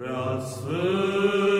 Prea Sfânt.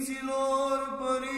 părinților noștri, Doamne,